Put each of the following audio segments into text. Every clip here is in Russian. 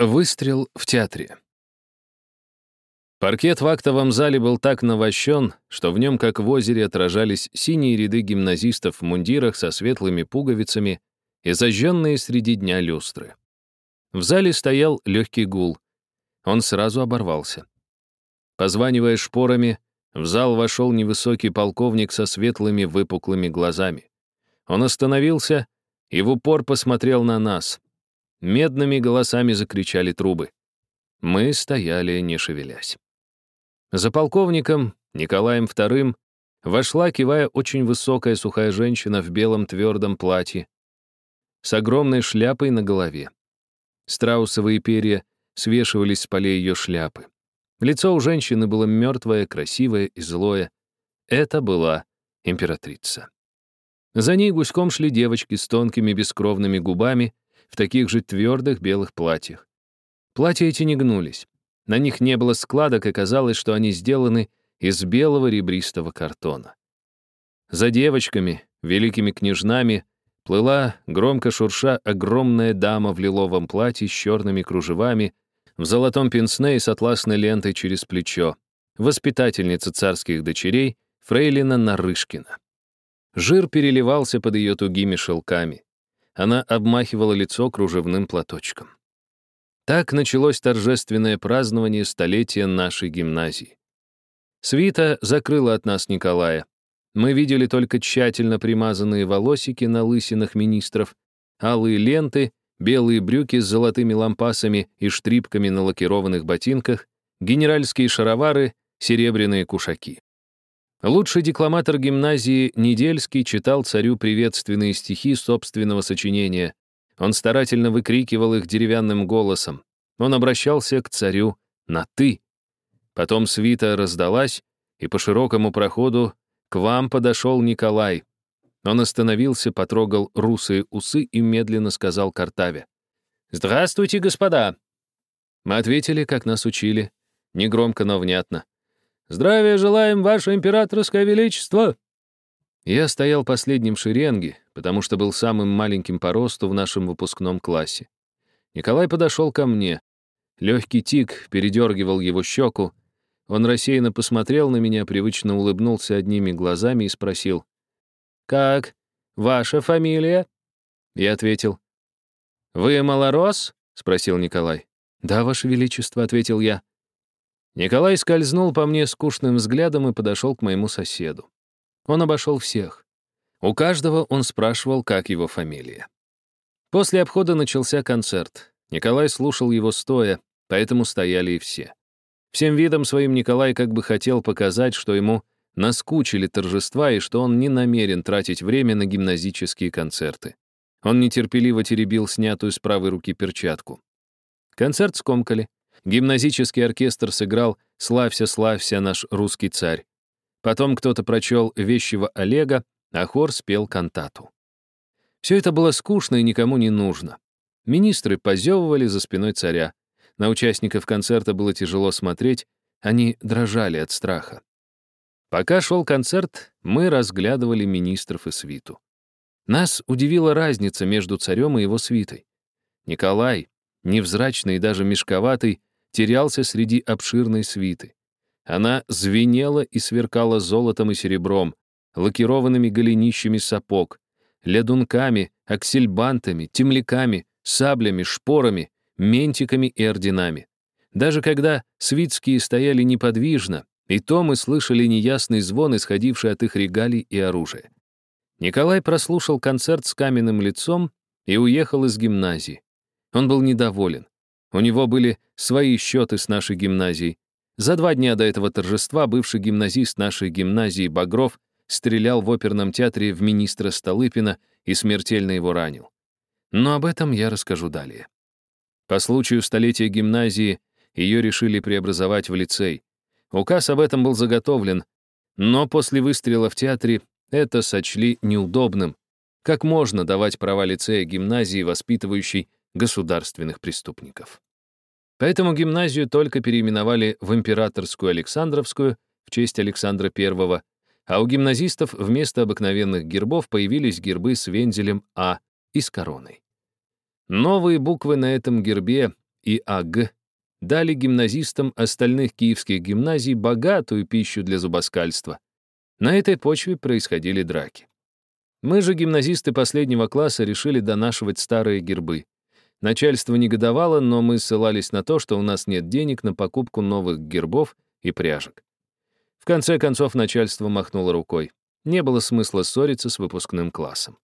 Выстрел в театре. Паркет в актовом зале был так навощен, что в нем, как в озере, отражались синие ряды гимназистов в мундирах со светлыми пуговицами и зажженные среди дня люстры. В зале стоял легкий гул. Он сразу оборвался. Позванивая шпорами, в зал вошел невысокий полковник со светлыми выпуклыми глазами. Он остановился и в упор посмотрел на нас. Медными голосами закричали трубы. Мы стояли, не шевелясь. За полковником, Николаем II, вошла, кивая, очень высокая сухая женщина в белом твердом платье с огромной шляпой на голове. Страусовые перья свешивались с полей ее шляпы. Лицо у женщины было мертвое, красивое и злое. Это была императрица. За ней гуськом шли девочки с тонкими бескровными губами в таких же твердых белых платьях. Платья эти не гнулись. На них не было складок, и казалось, что они сделаны из белого ребристого картона. За девочками, великими княжнами, плыла, громко шурша, огромная дама в лиловом платье с черными кружевами, в золотом пенсне и с атласной лентой через плечо, воспитательница царских дочерей, фрейлина Нарышкина. Жир переливался под ее тугими шелками. Она обмахивала лицо кружевным платочком. Так началось торжественное празднование столетия нашей гимназии. Свита закрыла от нас Николая. Мы видели только тщательно примазанные волосики на лысинах министров, алые ленты, белые брюки с золотыми лампасами и штрипками на лакированных ботинках, генеральские шаровары, серебряные кушаки. Лучший декламатор гимназии Недельский читал царю приветственные стихи собственного сочинения. Он старательно выкрикивал их деревянным голосом. Он обращался к царю на «ты». Потом свита раздалась, и по широкому проходу к вам подошел Николай. Он остановился, потрогал русые усы и медленно сказал Картаве. «Здравствуйте, господа!» Мы ответили, как нас учили, негромко, но внятно. Здравия желаем, ваше императорское величество!» Я стоял последним в шеренге, потому что был самым маленьким по росту в нашем выпускном классе. Николай подошел ко мне. Легкий тик передергивал его щеку. Он рассеянно посмотрел на меня, привычно улыбнулся одними глазами и спросил. «Как? Ваша фамилия?» Я ответил. «Вы малорос?» — спросил Николай. «Да, Ваше Величество», — ответил я. Николай скользнул по мне скучным взглядом и подошел к моему соседу. Он обошел всех. У каждого он спрашивал, как его фамилия. После обхода начался концерт. Николай слушал его стоя, поэтому стояли и все. Всем видом своим Николай как бы хотел показать, что ему наскучили торжества и что он не намерен тратить время на гимназические концерты. Он нетерпеливо теребил снятую с правой руки перчатку. Концерт скомкали. Гимназический оркестр сыграл «Славься, славься, наш русский царь». Потом кто-то прочел «Вещего Олега», а хор спел кантату. Все это было скучно и никому не нужно. Министры позевывали за спиной царя. На участников концерта было тяжело смотреть, они дрожали от страха. Пока шел концерт, мы разглядывали министров и свиту. Нас удивила разница между царем и его свитой. Николай, невзрачный и даже мешковатый, терялся среди обширной свиты. Она звенела и сверкала золотом и серебром, лакированными голенищами сапог, лядунками, аксельбантами, темляками, саблями, шпорами, ментиками и орденами. Даже когда свитские стояли неподвижно, и то мы слышали неясный звон, исходивший от их регалий и оружия. Николай прослушал концерт с каменным лицом и уехал из гимназии. Он был недоволен. У него были свои счеты с нашей гимназией. За два дня до этого торжества бывший гимназист нашей гимназии Багров стрелял в оперном театре в министра Столыпина и смертельно его ранил. Но об этом я расскажу далее. По случаю столетия гимназии ее решили преобразовать в лицей. Указ об этом был заготовлен, но после выстрела в театре это сочли неудобным. Как можно давать права лицея гимназии, воспитывающей государственных преступников. Поэтому гимназию только переименовали в Императорскую Александровскую в честь Александра I, а у гимназистов вместо обыкновенных гербов появились гербы с вензелем А и с короной. Новые буквы на этом гербе и АГ дали гимназистам остальных киевских гимназий богатую пищу для зубоскальства. На этой почве происходили драки. Мы же, гимназисты последнего класса, решили донашивать старые гербы. Начальство негодовало, но мы ссылались на то, что у нас нет денег на покупку новых гербов и пряжек. В конце концов, начальство махнуло рукой. Не было смысла ссориться с выпускным классом.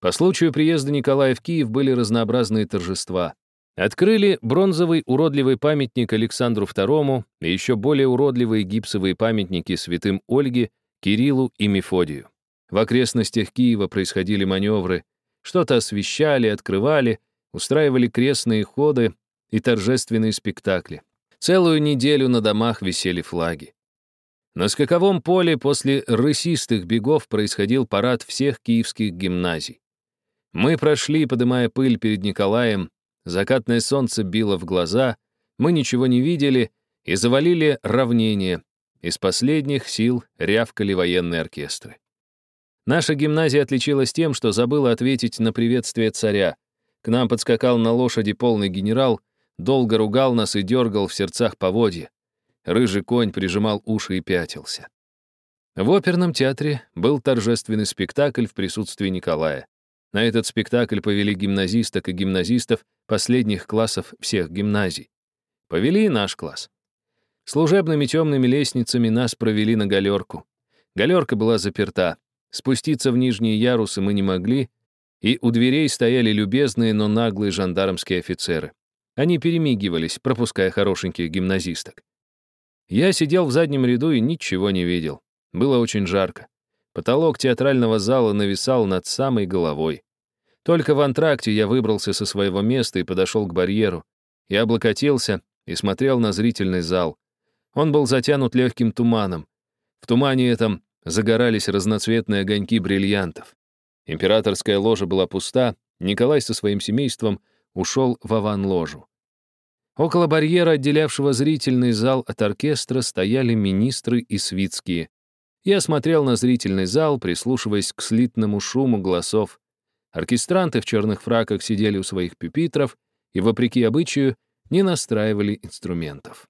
По случаю приезда Николая в Киев были разнообразные торжества. Открыли бронзовый уродливый памятник Александру II и еще более уродливые гипсовые памятники святым Ольге, Кириллу и Мефодию. В окрестностях Киева происходили маневры, что-то освещали, открывали, устраивали крестные ходы и торжественные спектакли. Целую неделю на домах висели флаги. На скаковом поле после рысистых бегов происходил парад всех киевских гимназий. Мы прошли, подымая пыль перед Николаем, закатное солнце било в глаза, мы ничего не видели и завалили равнение. Из последних сил рявкали военные оркестры. Наша гимназия отличилась тем, что забыла ответить на приветствие царя. К нам подскакал на лошади полный генерал, долго ругал нас и дергал в сердцах поводья. Рыжий конь прижимал уши и пятился. В оперном театре был торжественный спектакль в присутствии Николая. На этот спектакль повели гимназисток и гимназистов последних классов всех гимназий. Повели и наш класс. Служебными темными лестницами нас провели на галерку. Галерка была заперта. Спуститься в нижние ярусы мы не могли, и у дверей стояли любезные, но наглые жандармские офицеры. Они перемигивались, пропуская хорошеньких гимназисток. Я сидел в заднем ряду и ничего не видел. Было очень жарко. Потолок театрального зала нависал над самой головой. Только в антракте я выбрался со своего места и подошел к барьеру. Я облокотился и смотрел на зрительный зал. Он был затянут легким туманом. В тумане этом загорались разноцветные огоньки бриллиантов. Императорская ложа была пуста, Николай со своим семейством ушел в аван-ложу. Около барьера, отделявшего зрительный зал от оркестра, стояли министры и свитские. Я смотрел на зрительный зал, прислушиваясь к слитному шуму голосов. Оркестранты в черных фраках сидели у своих пюпитров и, вопреки обычаю, не настраивали инструментов.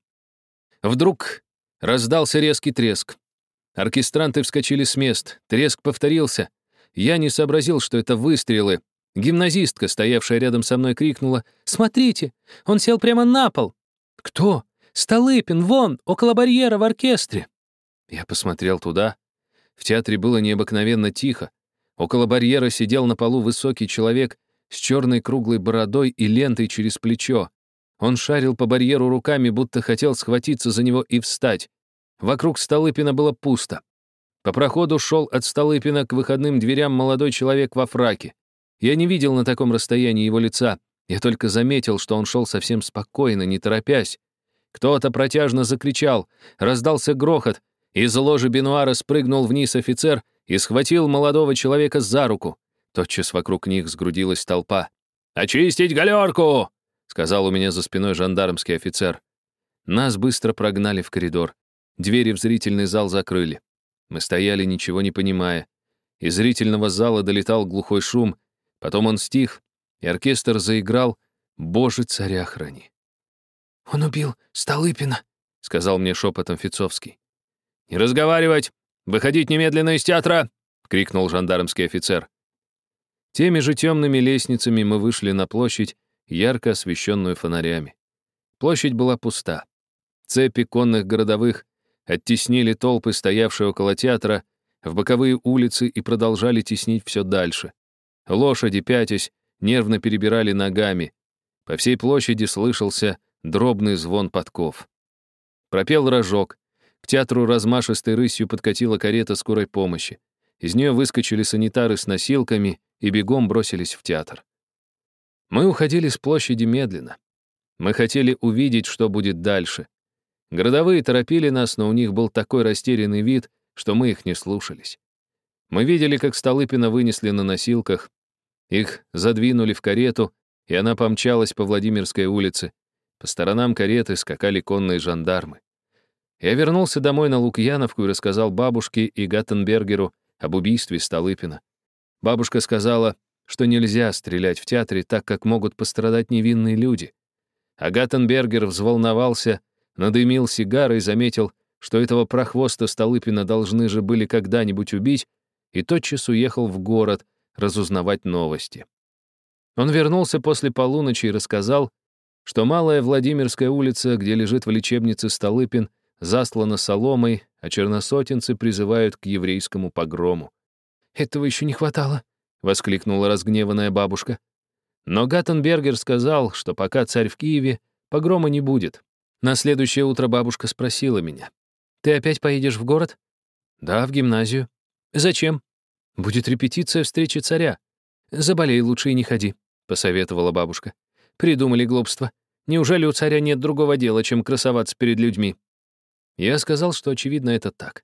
Вдруг раздался резкий треск. Оркестранты вскочили с мест. Треск повторился. Я не сообразил, что это выстрелы. Гимназистка, стоявшая рядом со мной, крикнула «Смотрите! Он сел прямо на пол!» «Кто?» «Столыпин, вон, около барьера в оркестре!» Я посмотрел туда. В театре было необыкновенно тихо. Около барьера сидел на полу высокий человек с черной круглой бородой и лентой через плечо. Он шарил по барьеру руками, будто хотел схватиться за него и встать. Вокруг Столыпина было пусто. По проходу шел от Столыпина к выходным дверям молодой человек во фраке. Я не видел на таком расстоянии его лица. Я только заметил, что он шел совсем спокойно, не торопясь. Кто-то протяжно закричал, раздался грохот. Из ложи Бенуара спрыгнул вниз офицер и схватил молодого человека за руку. Тотчас вокруг них сгрудилась толпа. «Очистить галерку!» — сказал у меня за спиной жандармский офицер. Нас быстро прогнали в коридор. Двери в зрительный зал закрыли. Мы стояли, ничего не понимая. Из зрительного зала долетал глухой шум, потом он стих, и оркестр заиграл «Боже, царя храни». «Он убил Столыпина», — сказал мне шепотом Фицовский. «Не разговаривать! Выходить немедленно из театра!» — крикнул жандармский офицер. Теми же темными лестницами мы вышли на площадь, ярко освещенную фонарями. Площадь была пуста. Цепи конных городовых оттеснили толпы, стоявшие около театра, в боковые улицы и продолжали теснить все дальше. Лошади, пятясь, нервно перебирали ногами. По всей площади слышался дробный звон подков. Пропел рожок. К театру размашистой рысью подкатила карета скорой помощи. Из нее выскочили санитары с носилками и бегом бросились в театр. Мы уходили с площади медленно. Мы хотели увидеть, что будет дальше. Городовые торопили нас, но у них был такой растерянный вид, что мы их не слушались. Мы видели, как Столыпина вынесли на носилках, их задвинули в карету, и она помчалась по Владимирской улице. По сторонам кареты скакали конные жандармы. Я вернулся домой на Лукьяновку и рассказал бабушке и Гаттенбергеру об убийстве Столыпина. Бабушка сказала, что нельзя стрелять в театре так, как могут пострадать невинные люди. А Гаттенбергер взволновался, надымил сигарой, заметил, что этого прохвоста Столыпина должны же были когда-нибудь убить, и тотчас уехал в город разузнавать новости. Он вернулся после полуночи и рассказал, что Малая Владимирская улица, где лежит в лечебнице Столыпин, заслана соломой, а черносотенцы призывают к еврейскому погрому. «Этого еще не хватало», — воскликнула разгневанная бабушка. Но Гаттенбергер сказал, что пока царь в Киеве, погрома не будет. На следующее утро бабушка спросила меня. «Ты опять поедешь в город?» «Да, в гимназию». «Зачем?» «Будет репетиция встречи царя». «Заболей лучше и не ходи», — посоветовала бабушка. «Придумали глупство. Неужели у царя нет другого дела, чем красоваться перед людьми?» Я сказал, что, очевидно, это так.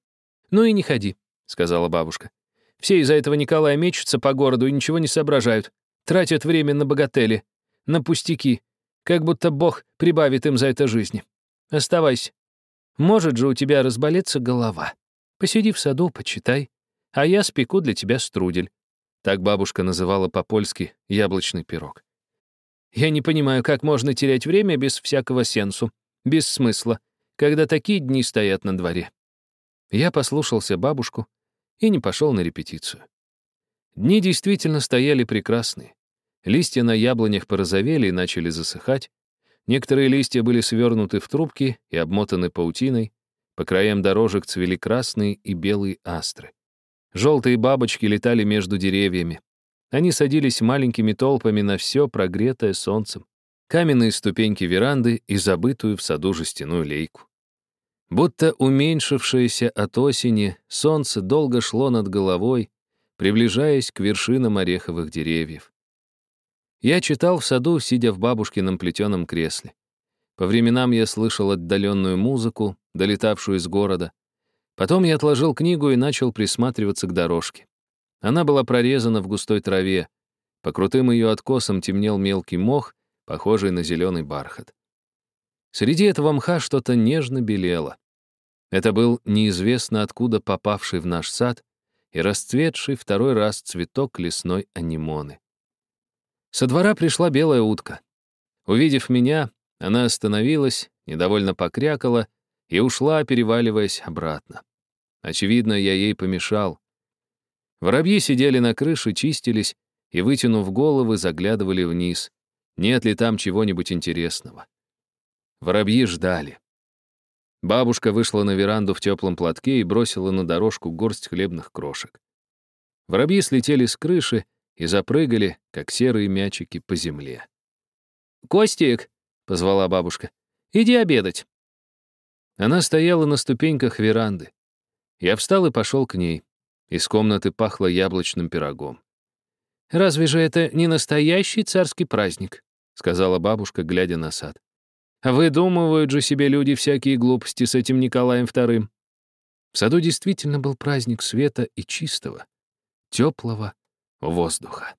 «Ну и не ходи», — сказала бабушка. «Все из-за этого Николая мечутся по городу и ничего не соображают. Тратят время на богатели, на пустяки, как будто Бог прибавит им за это жизни. Оставайся. Может же у тебя разболеться голова. Посиди в саду, почитай, а я спеку для тебя струдель. Так бабушка называла по-польски яблочный пирог. Я не понимаю, как можно терять время без всякого сенсу, без смысла, когда такие дни стоят на дворе. Я послушался бабушку и не пошел на репетицию. Дни действительно стояли прекрасные. Листья на яблонях порозовели и начали засыхать. Некоторые листья были свернуты в трубки и обмотаны паутиной. По краям дорожек цвели красные и белые астры. Желтые бабочки летали между деревьями. Они садились маленькими толпами на все прогретое солнцем. Каменные ступеньки веранды и забытую в саду жестяную лейку. Будто уменьшившееся от осени, солнце долго шло над головой, приближаясь к вершинам ореховых деревьев. Я читал в саду, сидя в бабушкином плетеном кресле. По временам я слышал отдаленную музыку, долетавшую из города. Потом я отложил книгу и начал присматриваться к дорожке. Она была прорезана в густой траве. По крутым ее откосам темнел мелкий мох, похожий на зеленый бархат. Среди этого мха что-то нежно белело. Это был неизвестно откуда попавший в наш сад и расцветший второй раз цветок лесной анимоны. Со двора пришла белая утка. Увидев меня, она остановилась, недовольно покрякала и ушла, переваливаясь обратно. Очевидно, я ей помешал. Воробьи сидели на крыше, чистились и, вытянув головы, заглядывали вниз. Нет ли там чего-нибудь интересного? Воробьи ждали. Бабушка вышла на веранду в теплом платке и бросила на дорожку горсть хлебных крошек. Воробьи слетели с крыши и запрыгали, как серые мячики, по земле. «Костик!» — позвала бабушка. «Иди обедать!» Она стояла на ступеньках веранды. Я встал и пошел к ней. Из комнаты пахло яблочным пирогом. «Разве же это не настоящий царский праздник?» — сказала бабушка, глядя на сад. «Выдумывают же себе люди всякие глупости с этим Николаем II». В саду действительно был праздник света и чистого, теплого воздуха.